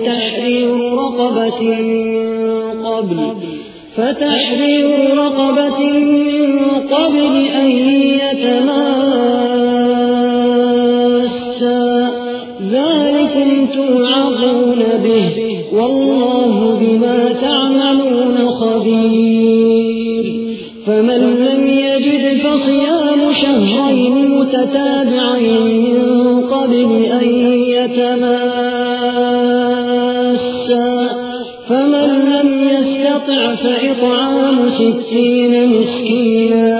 فتحرير رقبة من قبل. فتحرير رقبة من قبل أن يتماسا. ذلكم توعظون به. والله بما تعملون خبير. فمن لم يجد فصيام شهرين متتابعين من قبل أن يتماسا. يستطع فإطعام ستين مسكينا.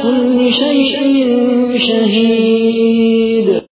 بكل شيء شهيد.